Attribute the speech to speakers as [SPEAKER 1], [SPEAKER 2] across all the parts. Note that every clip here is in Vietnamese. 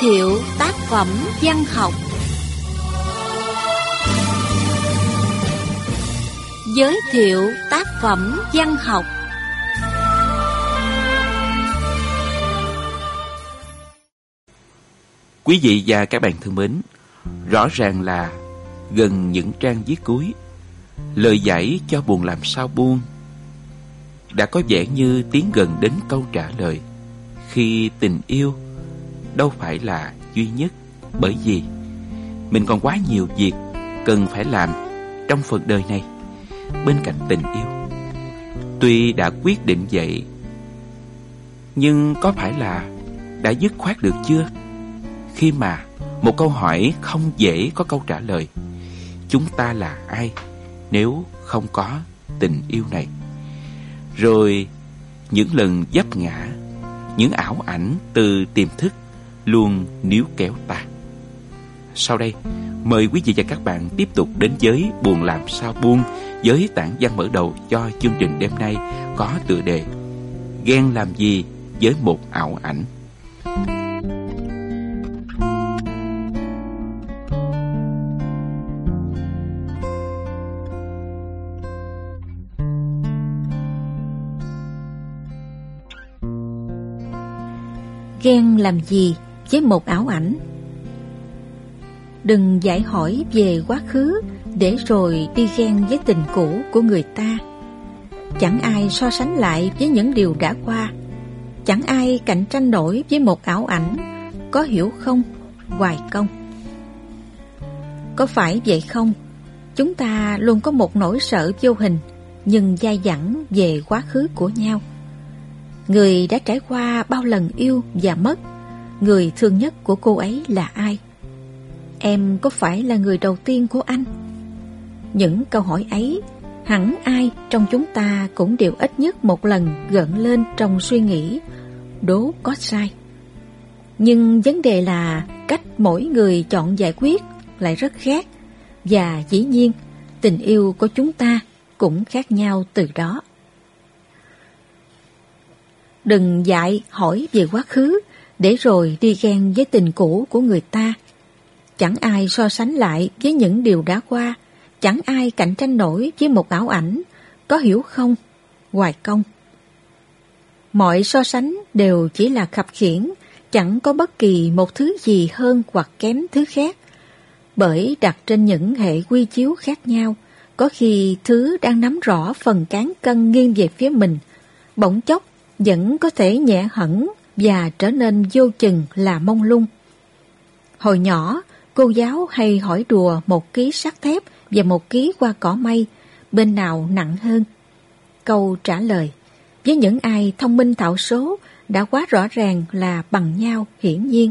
[SPEAKER 1] thiệu tác phẩm văn học. Giới thiệu tác phẩm văn học.
[SPEAKER 2] Quý vị và các bạn thân mến, rõ ràng là gần những trang viết cuối, lời giải cho buồn làm sao buông đã có vẻ như tiến gần đến câu trả lời khi tình yêu đâu phải là duy nhất bởi vì mình còn quá nhiều việc cần phải làm trong phần đời này bên cạnh tình yêu. Tuy đã quyết định vậy, nhưng có phải là đã dứt khoát được chưa? Khi mà một câu hỏi không dễ có câu trả lời. Chúng ta là ai nếu không có tình yêu này? Rồi những lần dấp ngã, những ảo ảnh từ tiềm thức luôn níu kéo ta. Sau đây, mời quý vị và các bạn tiếp tục đến với Buồn làm sao buông với tảng văn mở đầu cho chương trình đêm nay có tựa đề Ghen làm gì với một ảo ảnh.
[SPEAKER 1] Ghen làm gì với một ảo ảnh Đừng giải hỏi về quá khứ Để rồi đi ghen với tình cũ của người ta Chẳng ai so sánh lại với những điều đã qua Chẳng ai cạnh tranh nổi với một ảo ảnh, Có hiểu không? Hoài công Có phải vậy không? Chúng ta luôn có một nỗi sợ vô hình, Nhưng dai dẳng về quá khứ của nhau Người đã trải qua bao lần yêu và mất Người thương nhất của cô ấy là ai? Em có phải là người đầu tiên của anh? Những câu hỏi ấy, Hẳn ai trong chúng ta cũng đều ít nhất một lần gợn lên trong suy nghĩ, Đố có sai Nhưng vấn đề là cách mỗi người chọn giải quyết lại rất khác, Và dĩ nhiên, tình yêu của chúng ta cũng khác nhau từ đó Đừng dạy hỏi về quá khứ để rồi đi ghen với tình cũ của người ta. Chẳng ai so sánh lại với những điều đã qua, chẳng ai cạnh tranh nổi với một ảo ảnh, có hiểu không? Hoài công. Mọi so sánh đều chỉ là khập khiển, chẳng có bất kỳ một thứ gì hơn hoặc kém thứ khác. Bởi đặt trên những hệ quy chiếu khác nhau, có khi thứ đang nắm rõ phần cán cân nghiêng về phía mình, bỗng chốc vẫn có thể nhẹ hẳn và trở nên vô chừng là mông lung. Hồi nhỏ, cô giáo hay hỏi đùa một ký sắt thép và một ký qua cỏ mây, bên nào nặng hơn? Câu trả lời, với những ai thông minh thạo số đã quá rõ ràng là bằng nhau hiển nhiên.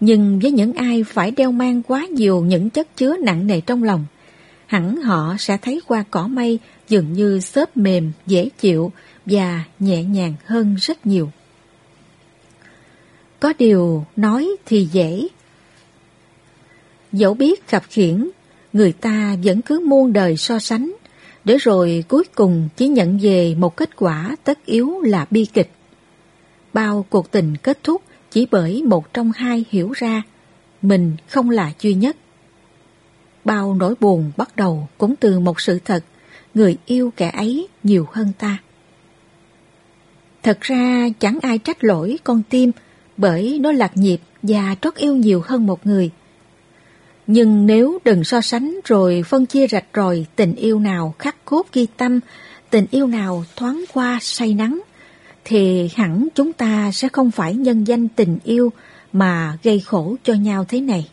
[SPEAKER 1] Nhưng với những ai phải đeo mang quá nhiều những chất chứa nặng nề trong lòng, hẳn họ sẽ thấy qua cỏ mây dường như xốp mềm, dễ chịu và nhẹ nhàng hơn rất nhiều. Có điều nói thì dễ. Dẫu biết khập khiển, người ta vẫn cứ muôn đời so sánh, để rồi cuối cùng chỉ nhận về một kết quả tất yếu là bi kịch. Bao cuộc tình kết thúc chỉ bởi một trong hai hiểu ra mình không là duy nhất. Bao nỗi buồn bắt đầu cũng từ một sự thật, người yêu kẻ ấy nhiều hơn ta. Thật ra chẳng ai trách lỗi con tim bởi nó lạc nhịp và trót yêu nhiều hơn một người. Nhưng nếu đừng so sánh rồi phân chia rạch rồi tình yêu nào khắc cốt ghi tâm, tình yêu nào thoáng qua say nắng, thì hẳn chúng ta sẽ không phải nhân danh tình yêu mà gây khổ cho nhau thế này.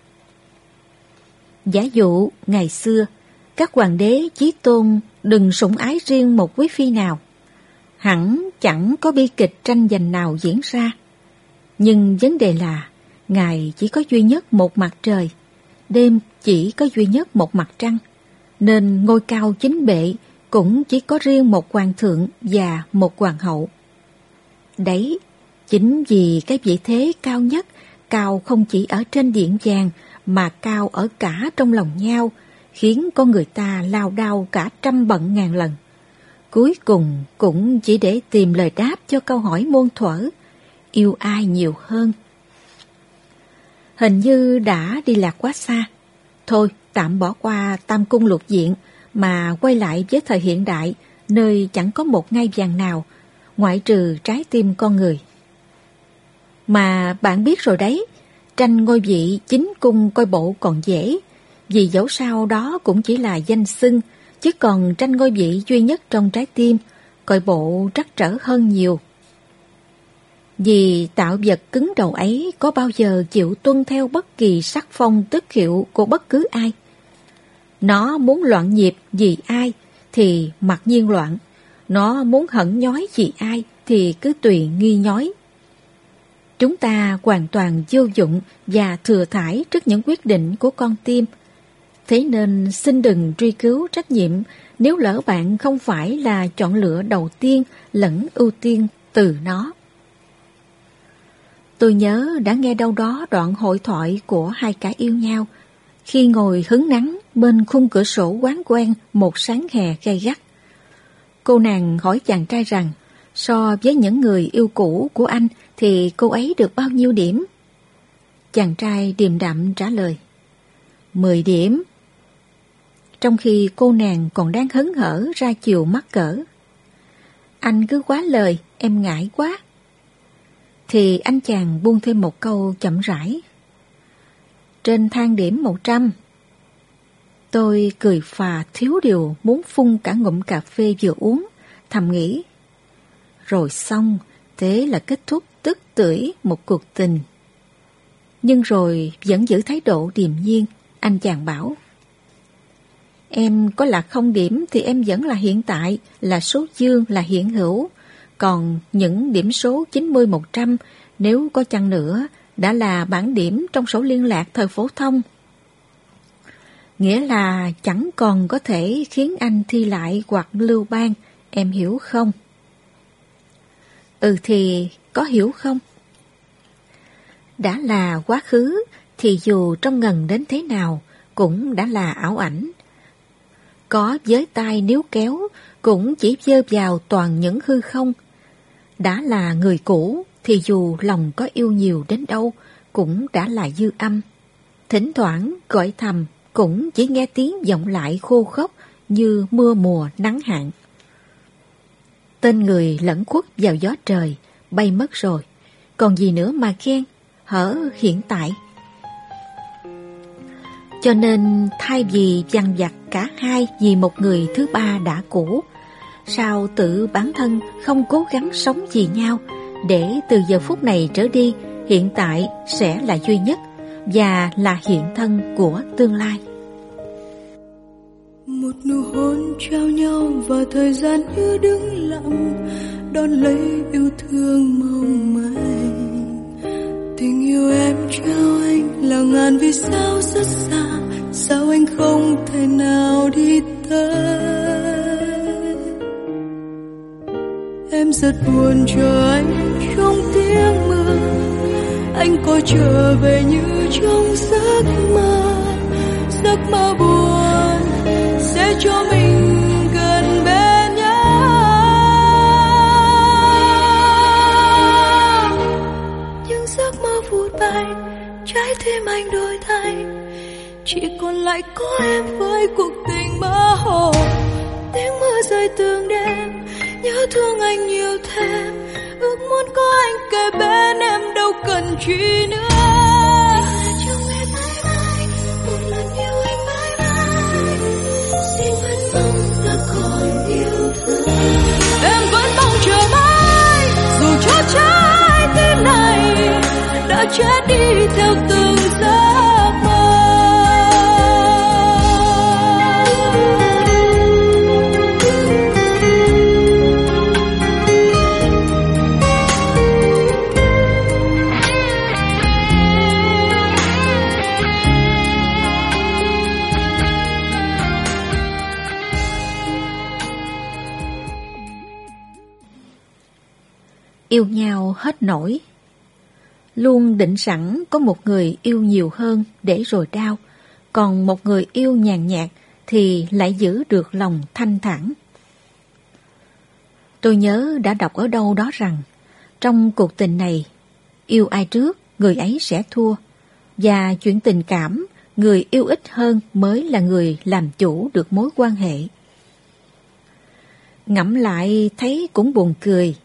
[SPEAKER 1] Giả dụ ngày xưa, các hoàng đế chí tôn đừng sủng ái riêng một quý phi nào. Hẳn chẳng có bi kịch tranh giành nào diễn ra. Nhưng vấn đề là, Ngài chỉ có duy nhất một mặt trời, đêm chỉ có duy nhất một mặt trăng, nên ngôi cao chính bệ cũng chỉ có riêng một hoàng thượng và một hoàng hậu. Đấy, chính vì cái vị thế cao nhất, cao không chỉ ở trên điện vàng mà cao ở cả trong lòng nhau, khiến con người ta lao đao cả trăm bận ngàn lần. Cuối cùng cũng chỉ để tìm lời đáp cho câu hỏi muôn thuở, yêu ai nhiều hơn. Hình như đã đi lạc quá xa. Thôi, tạm bỏ qua tam cung lục diện mà quay lại với thời hiện đại nơi chẳng có một ngai vàng nào ngoại trừ trái tim con người. Mà bạn biết rồi đấy, tranh ngôi vị chính cung coi bộ còn dễ, vì dẫu sao đó cũng chỉ là danh xưng, chứ còn tranh ngôi vị duy nhất trong trái tim, coi bộ trắc trở hơn nhiều. Vì tạo vật cứng đầu ấy có bao giờ chịu tuân theo bất kỳ sắc phong tức hiệu của bất cứ ai. Nó muốn loạn nhịp vì ai thì mặc nhiên loạn. Nó muốn hận nhói vì ai thì cứ tùy nghi nhói. Chúng ta hoàn toàn vô dụng và thừa thải trước những quyết định của con tim. Thế nên xin đừng truy cứu trách nhiệm nếu lỡ bạn không phải là chọn lựa đầu tiên lẫn ưu tiên từ nó. Tôi nhớ đã nghe đâu đó đoạn hội thoại của hai cả yêu nhau khi ngồi hứng nắng bên khung cửa sổ quán quen một sáng hè gay gắt. Cô nàng hỏi chàng trai rằng so với những người yêu cũ của anh thì cô ấy được bao nhiêu điểm? Chàng trai điềm đạm trả lời. Mười điểm. Trong khi cô nàng còn đang hấn hở ra chiều mắc cỡ. Anh cứ quá lời, em ngại quá. Thì anh chàng buông thêm một câu chậm rãi. Trên thang điểm 100. Tôi cười phà thiếu điều muốn phun cả ngụm cà phê vừa uống, thầm nghĩ. Rồi xong, thế là kết thúc tức tưởi một cuộc tình. Nhưng rồi vẫn giữ thái độ điềm nhiên, anh chàng bảo. Em có là không điểm thì em vẫn là hiện tại, là số dương, là hiện hữu. Còn những điểm số 90-100 nếu có chăng nữa đã là bản điểm trong sổ liên lạc thời phổ thông. Nghĩa là chẳng còn có thể khiến anh thi lại hoặc lưu ban, em hiểu không? Ừ thì có hiểu không? Đã là quá khứ thì dù trong ngần đến thế nào cũng đã là ảo ảnh. Có giới tay nếu kéo cũng chỉ dơ vào toàn những hư không. Đã là người cũ thì dù lòng có yêu nhiều đến đâu cũng đã là dư âm. Thỉnh thoảng gọi thầm cũng chỉ nghe tiếng vọng lại khô khốc như mưa mùa nắng hạn. Tên người lẫn khuất vào gió trời, bay mất rồi. Còn gì nữa mà khen, hở hiện tại. Cho nên thay vì dằn vặt cả hai vì một người thứ ba đã cũ, sao tự bản thân không cố gắng sống vì nhau, để từ giờ phút này trở đi, hiện tại sẽ là duy nhất và là hiện thân của tương lai.
[SPEAKER 3] Một nụ hôn trao nhau và thời gian như đứng lặng, đón lấy yêu thương mong manh tình yêu em trao anh là ngàn vì sao rất xa, sao anh không thể nào đi tới em rất buồn chờ anh trong tiếng mưa. Anh có trở về như trong giấc mơ. Giấc mơ buồn sẽ cho mình gần bên nhau. Những giấc mơ vụt bay, trái tim anh đổi thay. Chỉ còn lại có em với cuộc tình mơ hồ. Tiếng mưa rơi từng đêm nhớ thương anh nhiều thêm ước muốn có anh kề bên em đâu cần chi nữa. Em vẫn mong chờ mãi dù cho trái tim này đã chết đi theo từng
[SPEAKER 1] hết nổi. Luôn định sẵn có một người yêu nhiều hơn để rồi đau, còn một người yêu nhàn nhạt thì lại giữ được lòng thanh thản. Tôi nhớ đã đọc ở đâu đó rằng, trong cuộc tình này, yêu ai trước, người ấy sẽ thua. Và chuyện tình cảm, người yêu ít hơn mới là người làm chủ được mối quan hệ. Ngẫm lại thấy cũng buồn cười,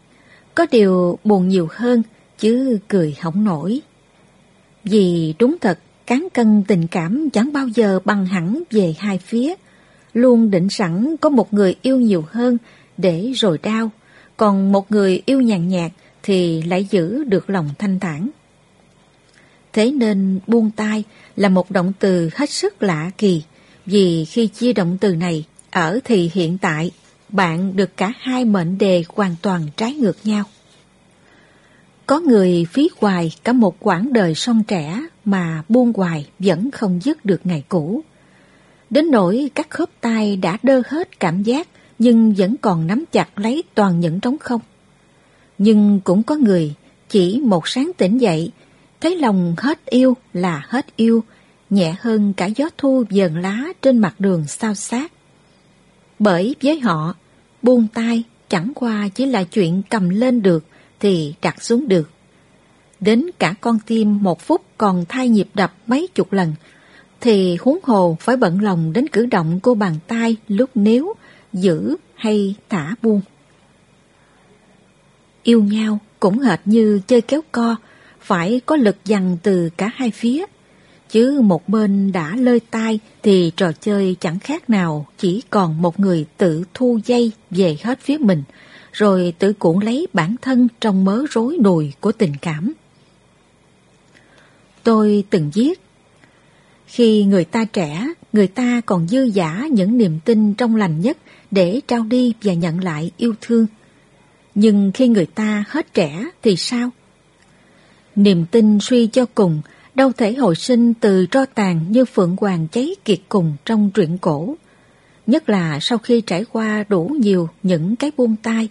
[SPEAKER 1] có điều buồn nhiều hơn chứ cười không nổi. Vì đúng thật, cán cân tình cảm chẳng bao giờ bằng hẳn về hai phía, luôn định sẵn có một người yêu nhiều hơn để rồi đau, còn một người yêu nhàn nhạt thì lại giữ được lòng thanh thản. Thế nên buông tay là một động từ hết sức lạ kỳ, vì khi chia động từ này ở thì hiện tại, bạn được cả hai mệnh đề hoàn toàn trái ngược nhau. Có người phí hoài cả một quãng đời son trẻ mà buông hoài vẫn không dứt được ngày cũ. Đến nỗi các khớp tay đã đơ hết cảm giác nhưng vẫn còn nắm chặt lấy toàn những trống không. Nhưng cũng có người chỉ một sáng tỉnh dậy, thấy lòng hết yêu là hết yêu, nhẹ hơn cả gió thu dần lá trên mặt đường sao sát. Bởi với họ, buông tay chẳng qua chỉ là chuyện cầm lên được thì đặt xuống được. Đến cả con tim một phút còn thay nhịp đập mấy chục lần, thì huống hồ phải bận lòng đến cử động cô bàn tay lúc nếu, giữ hay thả buông. Yêu nhau cũng hệt như chơi kéo co, phải có lực dằn từ cả hai phía. Chứ một bên đã lơi tay thì trò chơi chẳng khác nào chỉ còn một người tự thu dây về hết phía mình, rồi tự cuộn lấy bản thân trong mớ rối nùi của tình cảm. Tôi từng viết, khi người ta trẻ, người ta còn dư giả những niềm tin trong lành nhất để trao đi và nhận lại yêu thương. Nhưng khi người ta hết trẻ thì sao? Niềm tin suy cho cùng đâu thể hồi sinh từ tro tàn như phượng hoàng cháy kiệt cùng trong truyện cổ. Nhất là sau khi trải qua đủ nhiều những cái buông tay,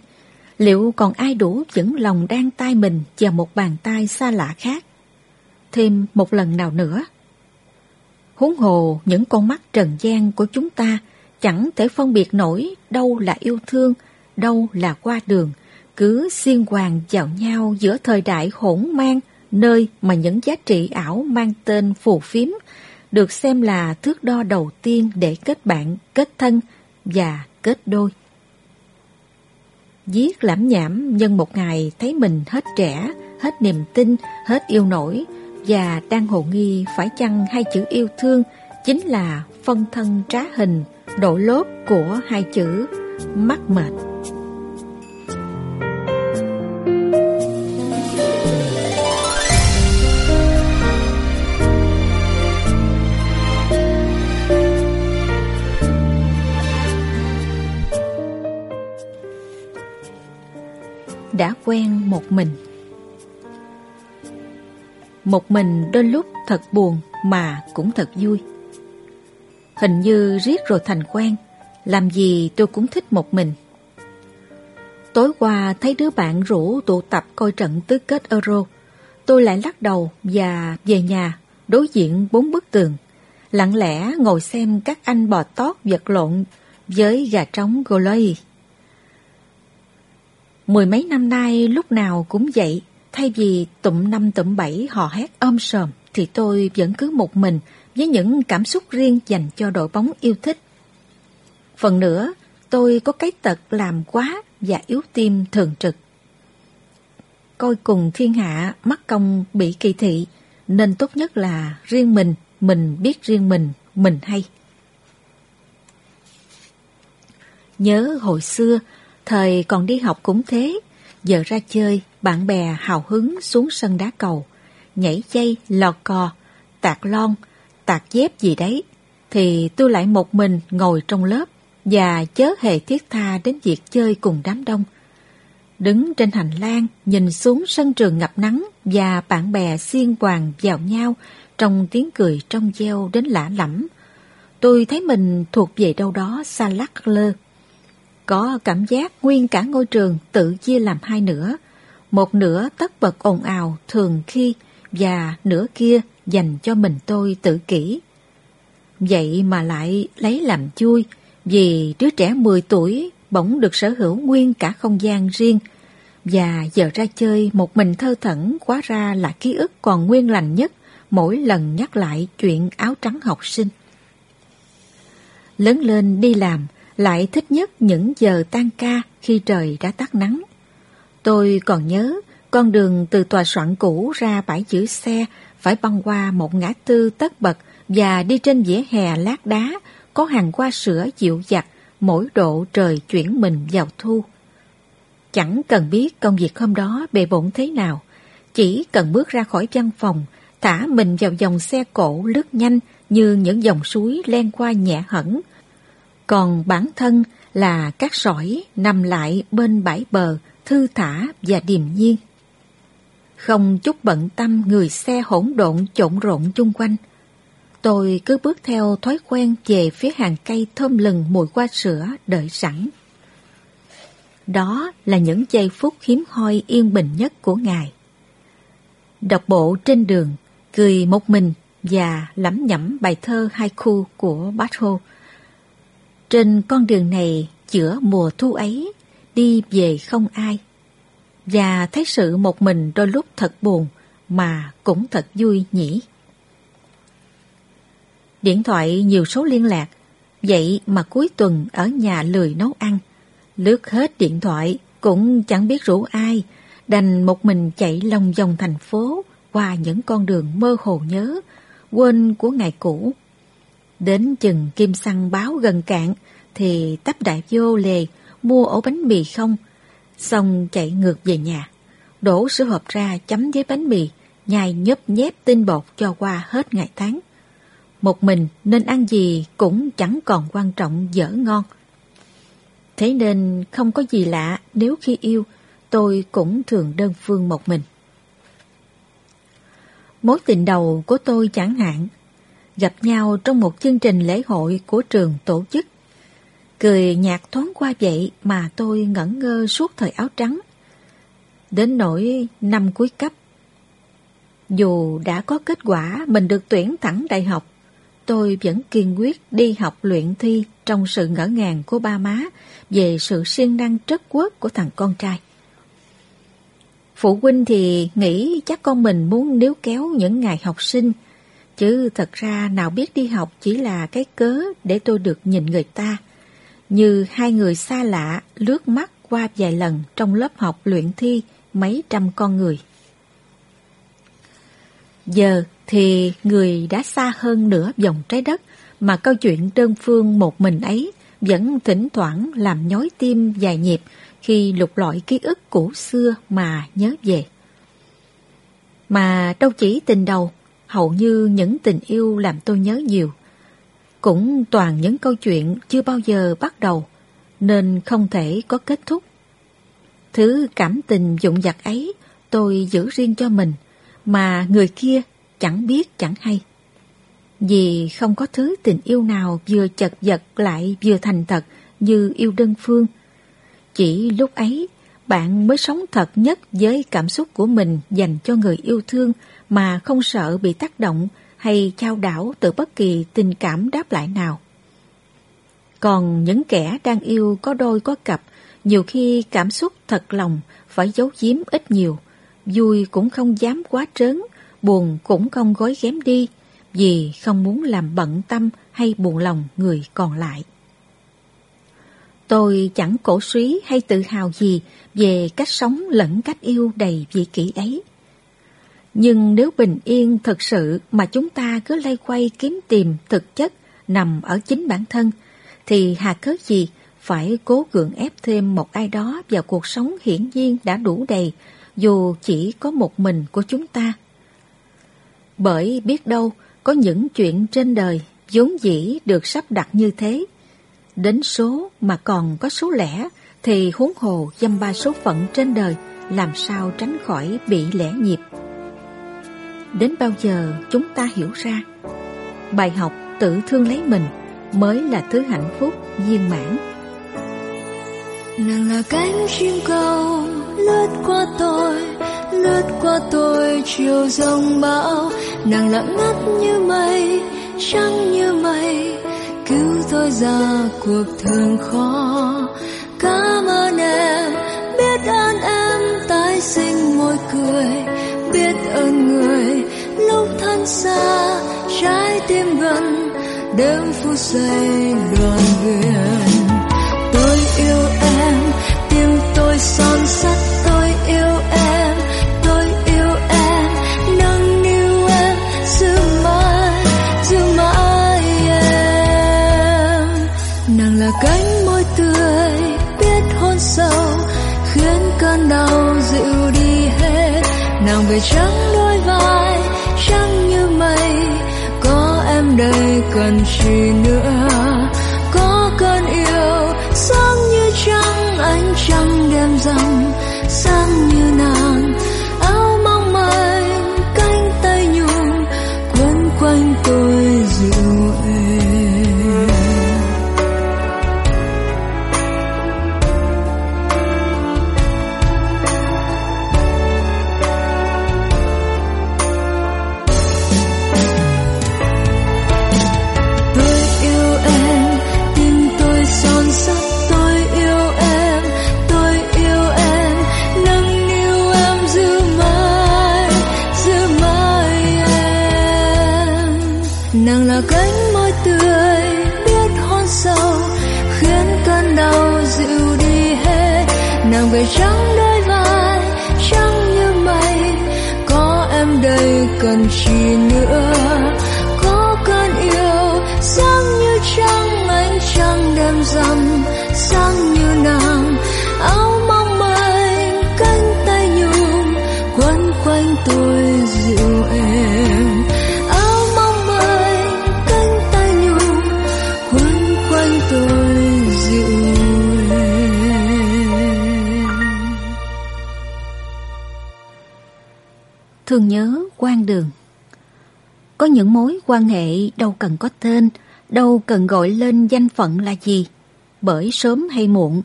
[SPEAKER 1] liệu còn ai đủ vững lòng đang tay mình chờ một bàn tay xa lạ khác? Thêm một lần nào nữa. Huống hồ những con mắt trần gian của chúng ta chẳng thể phân biệt nổi đâu là yêu thương, đâu là qua đường, cứ xiên hoàng vào nhau giữa thời đại hỗn mang, nơi mà những giá trị ảo mang tên phù phiếm được xem là thước đo đầu tiên để kết bạn, kết thân và kết đôi. Viết lãm nhảm nhân một ngày thấy mình hết trẻ, hết niềm tin, hết yêu nổi và đang hồ nghi phải chăng hai chữ yêu thương chính là phân thân trá hình, độ lốt của hai chữ mắc mệt. Một mình. Một mình đôi lúc thật buồn mà cũng thật vui. Hình như riết rồi thành quen, làm gì tôi cũng thích một mình. Tối qua thấy đứa bạn rủ tụ tập coi trận tứ kết Euro. Tôi lại lắc đầu và về nhà, đối diện bốn bức tường. Lặng lẽ ngồi xem các anh bò tót vật lộn với gà trống Goloi. Mười mấy năm nay lúc nào cũng vậy, thay vì tụm năm tụm bảy hò hét ôm sờm thì tôi vẫn cứ một mình với những cảm xúc riêng dành cho đội bóng yêu thích. Phần nữa, tôi có cái tật làm quá và yếu tim thường trực. Coi cùng thiên hạ mắc công bị kỳ thị, nên tốt nhất là riêng mình, mình biết riêng mình, mình hay. Nhớ hồi xưa, Thời còn đi học cũng thế, giờ ra chơi, bạn bè hào hứng xuống sân đá cầu, nhảy dây, lò cò, tạc lon, tạc dép gì đấy, thì tôi lại một mình ngồi trong lớp và chớ hề thiết tha đến việc chơi cùng đám đông. Đứng trên hành lang, nhìn xuống sân trường ngập nắng và bạn bè xiên hoàng vào nhau trong tiếng cười trong gieo đến lạ lẫm. Tôi thấy mình thuộc về đâu đó xa lắc lơ. Có cảm giác nguyên cả ngôi trường tự chia làm hai nửa. Một nửa tất bật ồn ào thường khi và nửa kia dành cho mình tôi tự kỷ. Vậy mà lại lấy làm chui vì đứa trẻ 10 tuổi bỗng được sở hữu nguyên cả không gian riêng và giờ ra chơi một mình thơ thẩn quá ra là ký ức còn nguyên lành nhất mỗi lần nhắc lại chuyện áo trắng học sinh. Lớn lên đi làm, lại thích nhất những giờ tan ca khi trời đã tắt nắng. Tôi còn nhớ con đường từ tòa soạn cũ ra bãi giữ xe phải băng qua một ngã tư tất bật và đi trên vỉa hè lát đá có hàng hoa sữa dịu dặt mỗi độ trời chuyển mình vào thu. Chẳng cần biết công việc hôm đó bề bộn thế nào, chỉ cần bước ra khỏi văn phòng, thả mình vào dòng xe cổ lướt nhanh như những dòng suối len qua nhẹ hẳn. Còn bản thân là các sỏi nằm lại bên bãi bờ, thư thả và điềm nhiên. Không chút bận tâm người xe hỗn độn trộn rộn chung quanh. Tôi cứ bước theo thói quen về phía hàng cây thơm lừng mùi hoa sữa đợi sẵn. Đó là những giây phút hiếm hoi yên bình nhất của Ngài. Đọc bộ trên đường, cười một mình và lẩm nhẩm bài thơ haiku của Bátho. Trên con đường này giữa mùa thu ấy, đi về không ai. Và thấy sự một mình đôi lúc thật buồn mà cũng thật vui nhỉ. Điện thoại nhiều số liên lạc, vậy mà cuối tuần ở nhà lười nấu ăn. Lướt hết điện thoại cũng chẳng biết rủ ai, đành một mình chạy lòng vòng thành phố qua những con đường mơ hồ nhớ, quên của ngày cũ. Đến chừng kim xăng báo gần cạn thì tấp đại vô lề mua ổ bánh mì không, xong chạy ngược về nhà. Đổ sữa hộp ra chấm với bánh mì, nhai nhấp nhép tinh bột cho qua hết ngày tháng. Một mình nên ăn gì cũng chẳng còn quan trọng dở ngon. Thế nên không có gì lạ nếu khi yêu tôi cũng thường đơn phương một mình. Mối tình đầu của tôi chẳng hạn, gặp nhau trong một chương trình lễ hội của trường tổ chức. Cười nhạt thoáng qua vậy mà tôi ngẩn ngơ suốt thời áo trắng. Đến nỗi năm cuối cấp. Dù đã có kết quả mình được tuyển thẳng đại học, tôi vẫn kiên quyết đi học luyện thi trong sự ngỡ ngàng của ba má về sự siêng năng trất quốc của thằng con trai. Phụ huynh thì nghĩ chắc con mình muốn níu kéo những ngày học sinh, chứ thật ra nào biết đi học chỉ là cái cớ để tôi được nhìn người ta. Như hai người xa lạ lướt mắt qua vài lần trong lớp học luyện thi mấy trăm con người. Giờ thì người đã xa hơn nửa vòng trái đất mà câu chuyện đơn phương một mình ấy vẫn thỉnh thoảng làm nhói tim vài nhịp khi lục lọi ký ức cũ xưa mà nhớ về. Mà đâu chỉ tình đầu, hầu như những tình yêu làm tôi nhớ nhiều. Cũng toàn những câu chuyện chưa bao giờ bắt đầu, nên không thể có kết thúc. Thứ cảm tình dụng dặt ấy tôi giữ riêng cho mình, mà người kia chẳng biết chẳng hay. Vì không có thứ tình yêu nào vừa chật vật lại vừa thành thật như yêu đơn phương. Chỉ lúc ấy, bạn mới sống thật nhất với cảm xúc của mình dành cho người yêu thương mà không sợ bị tác động hay trao đảo từ bất kỳ tình cảm đáp lại nào. Còn những kẻ đang yêu có đôi có cặp, nhiều khi cảm xúc thật lòng phải giấu giếm ít nhiều, vui cũng không dám quá trớn, buồn cũng không gói ghém đi, vì không muốn làm bận tâm hay buồn lòng người còn lại. Tôi chẳng cổ suý hay tự hào gì về cách sống lẫn cách yêu đầy vị kỷ ấy. Nhưng nếu bình yên thật sự mà chúng ta cứ lay quay kiếm tìm thực chất nằm ở chính bản thân, thì hà cớ gì phải cố gượng ép thêm một ai đó vào cuộc sống hiển nhiên đã đủ đầy, dù chỉ có một mình của chúng ta. Bởi biết đâu, có những chuyện trên đời vốn dĩ được sắp đặt như thế. Đến số mà còn có số lẻ thì huống hồ dăm ba số phận trên đời làm sao tránh khỏi bị lẻ nhịp. Đến bao giờ chúng ta hiểu ra bài học tự thương lấy mình mới là thứ hạnh phúc viên mãn.
[SPEAKER 4] Nàng là cánh chim câu lướt qua tôi, lướt qua tôi chiều rông bão. Nàng lặng ngắt như mây, trắng như mây, cứu tôi ra cuộc thường khó. Cảm ơn em, biết ơn em tái sinh môi cười, biết ơn người, lúc thân xa, trái tim gần, đêm phút giây đoàn viên. Tôi yêu em, tim tôi son sắt nàng về trắng đôi vai, trắng như mây. Có em đây cần gì nữa? Có cơn yêu sáng như trăng, ánh trăng đêm rằm. Nàng về trắng đôi vai, trắng như mây. Có em đây cần chi nữa? Có cơn yêu, sáng như trăng, ánh trăng đêm rằm, sáng như
[SPEAKER 1] Thương nhớ quan đường Có những mối quan hệ đâu cần có tên, đâu cần gọi lên danh phận là gì, bởi sớm hay muộn,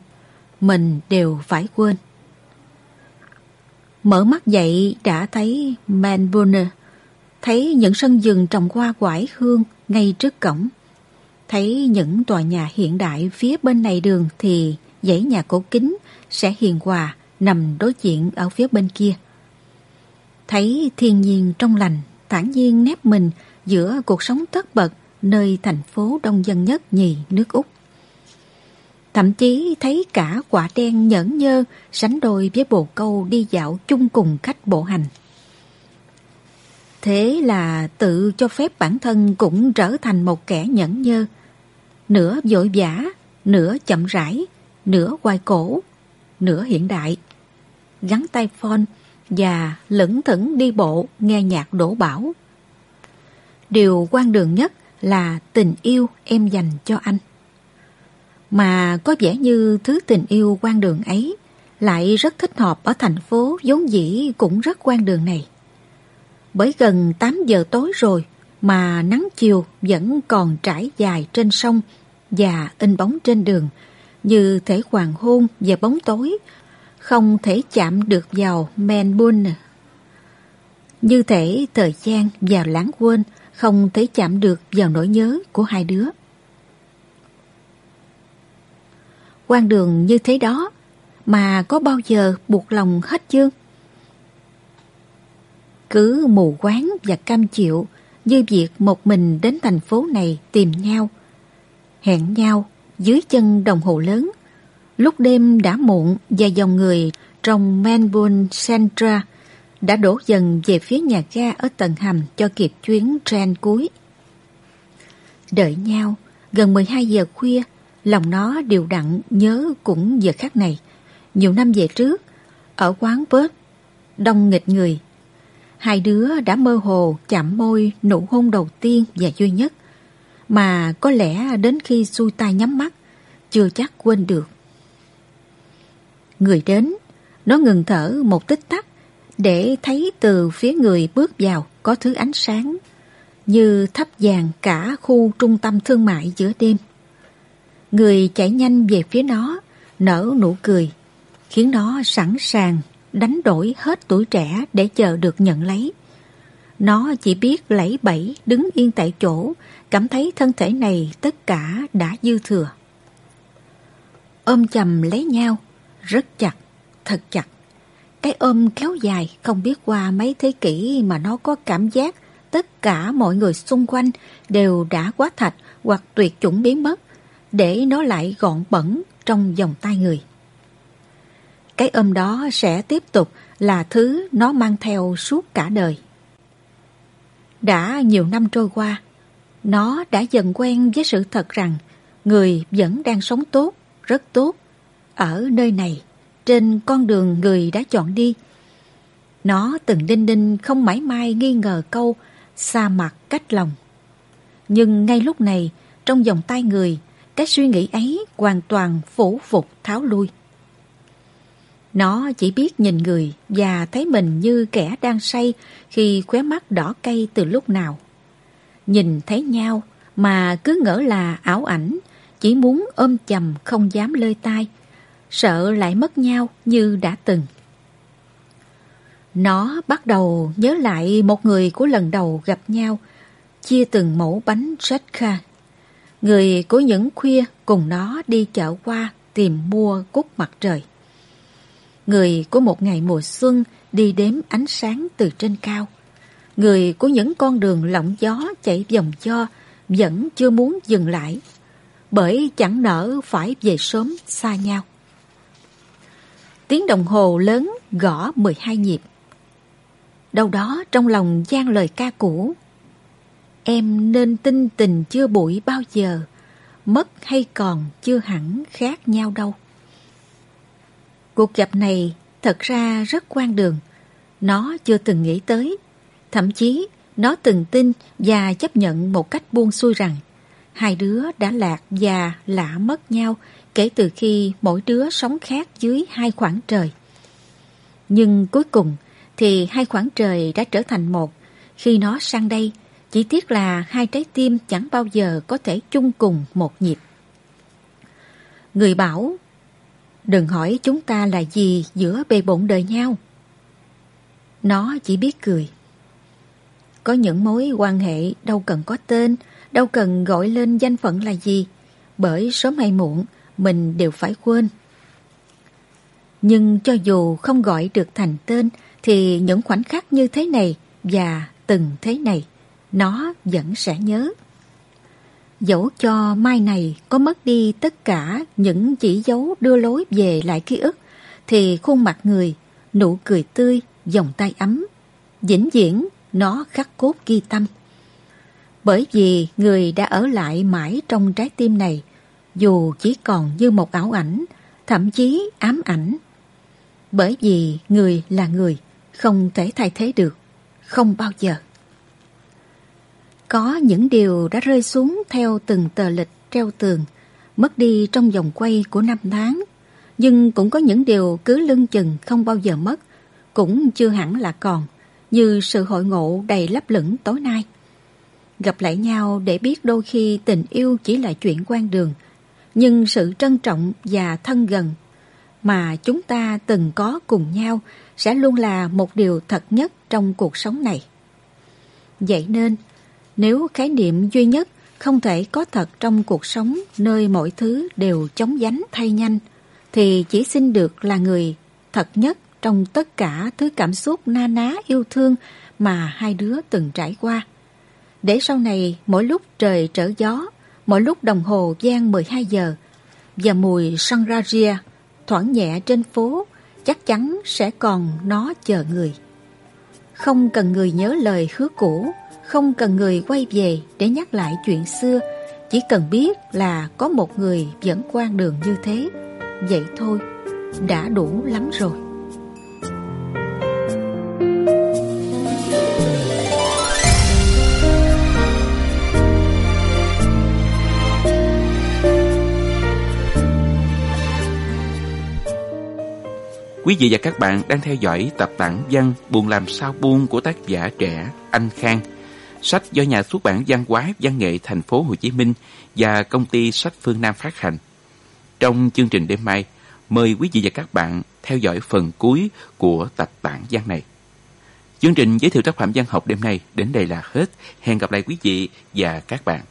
[SPEAKER 1] mình đều phải quên. Mở mắt dậy đã thấy Melbourne, thấy những sân vườn trồng hoa quải hương ngay trước cổng. Thấy những tòa nhà hiện đại phía bên này đường thì dãy nhà cổ kính sẽ hiền hòa nằm đối diện ở phía bên kia. Thấy thiên nhiên trong lành, thản nhiên nép mình giữa cuộc sống tất bật nơi thành phố đông dân nhất nhì nước Úc. Thậm chí thấy cả quả đen nhẫn nhơ sánh đôi với bồ câu đi dạo chung cùng khách bộ hành. Thế là tự cho phép bản thân cũng trở thành một kẻ nhẫn nhơ, nửa vội vã, nửa chậm rãi, nửa quay cổ, nửa hiện đại. Gắn tay phone và lững thững đi bộ nghe nhạc đổ bảo. Điều quan đường nhất là tình yêu em dành cho anh. Mà có vẻ như thứ tình yêu quan đường ấy lại rất thích hợp ở thành phố vốn dĩ cũng rất quan đường này. Bởi gần 8 giờ tối rồi mà nắng chiều vẫn còn trải dài trên sông và in bóng trên đường, như thể hoàng hôn và bóng tối không thể chạm được vào Melbourne. Như thể thời gian và lãng quên không thể chạm được vào nỗi nhớ của hai đứa. quan đường như thế đó mà có bao giờ buộc lòng hết chương? Cứ mù quáng và cam chịu như việc một mình đến thành phố này tìm nhau, hẹn nhau dưới chân đồng hồ lớn. Lúc đêm đã muộn và dòng người trong Melbourne Central đã đổ dần về phía nhà ga ở tầng hầm cho kịp chuyến tren cuối. Đợi nhau, gần 12 giờ khuya, lòng nó đều đặn nhớ cũng giờ khắc này. Nhiều năm về trước, ở quán bớt đông nghịch người. Hai đứa đã mơ hồ chạm môi nụ hôn đầu tiên và duy nhất, mà có lẽ đến khi xuôi tay nhắm mắt, chưa chắc quên được. Người đến, nó ngừng thở một tích tắc để thấy từ phía người bước vào có thứ ánh sáng như thắp vàng cả khu trung tâm thương mại giữa đêm. Người chạy nhanh về phía nó, nở nụ cười, khiến nó sẵn sàng đánh đổi hết tuổi trẻ để chờ được nhận lấy. Nó chỉ biết lẫy bẫy đứng yên tại chỗ, cảm thấy thân thể này tất cả đã dư thừa. Ôm chầm lấy nhau, rất chặt, thật chặt. Cái ôm kéo dài không biết qua mấy thế kỷ mà nó có cảm giác tất cả mọi người xung quanh đều đã quá thạch hoặc tuyệt chủng biến mất, để nó lại gọn bẩn trong vòng tay người. Cái ôm đó sẽ tiếp tục là thứ nó mang theo suốt cả đời. Đã nhiều năm trôi qua, nó đã dần quen với sự thật rằng người vẫn đang sống tốt, rất tốt, ở nơi này, trên con đường người đã chọn đi. Nó từng đinh đinh không mãi mai nghi ngờ câu xa mặt cách lòng. Nhưng ngay lúc này, trong vòng tay người, cái suy nghĩ ấy hoàn toàn phủ phục tháo lui. Nó chỉ biết nhìn người và thấy mình như kẻ đang say khi khóe mắt đỏ cay từ lúc nào. Nhìn thấy nhau mà cứ ngỡ là ảo ảnh, chỉ muốn ôm chầm không dám lơi tai, sợ lại mất nhau như đã từng. Nó bắt đầu nhớ lại một người của lần đầu gặp nhau, chia từng mẫu bánh kha. Người của những khuya cùng nó đi chợ qua tìm mua cúc mặt trời. Người của một ngày mùa xuân đi đếm ánh sáng từ trên cao. Người của những con đường lộng gió chảy vòng cho vẫn chưa muốn dừng lại, bởi chẳng nỡ phải về sớm xa nhau. Tiếng đồng hồ lớn gõ 12 nhịp. Đâu đó trong lòng gian lời ca cũ. Em nên tin tình chưa bụi bao giờ, mất hay còn chưa hẳn khác nhau đâu. Cuộc gặp này thật ra rất quan đường. Nó chưa từng nghĩ tới. Thậm chí nó từng tin và chấp nhận một cách buông xuôi rằng hai đứa đã lạc và lạ mất nhau kể từ khi mỗi đứa sống khác dưới hai khoảng trời. Nhưng cuối cùng thì hai khoảng trời đã trở thành một. Khi nó sang đây, chỉ tiếc là hai trái tim chẳng bao giờ có thể chung cùng một nhịp. Người bảo Đừng hỏi chúng ta là gì giữa bề bộn đời nhau. Nó chỉ biết cười. Có những mối quan hệ đâu cần có tên, đâu cần gọi lên danh phận là gì, bởi sớm hay muộn mình đều phải quên. Nhưng cho dù không gọi được thành tên thì những khoảnh khắc như thế này và từng thế này, nó vẫn sẽ nhớ. Dẫu cho mai này có mất đi tất cả những chỉ dấu đưa lối về lại ký ức, thì khuôn mặt người, nụ cười tươi, vòng tay ấm, vĩnh viễn nó khắc cốt ghi tâm. Bởi vì người đã ở lại mãi trong trái tim này, dù chỉ còn như một ảo ảnh, thậm chí ám ảnh. Bởi vì người là người, không thể thay thế được, không bao giờ. Có những điều đã rơi xuống theo từng tờ lịch treo tường, mất đi trong vòng quay của năm tháng. Nhưng cũng có những điều cứ lưng chừng không bao giờ mất, cũng chưa hẳn là còn, như sự hội ngộ đầy lấp lửng tối nay. Gặp lại nhau để biết đôi khi tình yêu chỉ là chuyện quan đường, nhưng sự trân trọng và thân gần mà chúng ta từng có cùng nhau sẽ luôn là một điều thật nhất trong cuộc sống này. Vậy nên, nếu khái niệm duy nhất không thể có thật trong cuộc sống nơi mọi thứ đều chống dánh thay nhanh, thì chỉ xin được là người thật nhất trong tất cả thứ cảm xúc na ná yêu thương mà hai đứa từng trải qua. Để sau này mỗi lúc trời trở gió, mỗi lúc đồng hồ gian 12 giờ và mùi sanraria thoảng nhẹ trên phố chắc chắn sẽ còn nó chờ người. Không cần người nhớ lời hứa cũ, không cần người quay về để nhắc lại chuyện xưa, chỉ cần biết là có một người vẫn quan đường như thế. Vậy thôi, đã đủ lắm rồi.
[SPEAKER 2] Quý vị và các bạn đang theo dõi tập bản văn Buồn làm sao buông của tác giả trẻ Anh Khang Sách do nhà xuất bản văn hóa văn nghệ thành phố Hồ Chí Minh và công ty sách Phương Nam phát hành. Trong chương trình đêm mai, mời quý vị và các bạn theo dõi phần cuối của tập bản văn này. Chương trình giới thiệu tác phẩm văn học đêm nay đến đây là hết. Hẹn gặp lại quý vị và các bạn.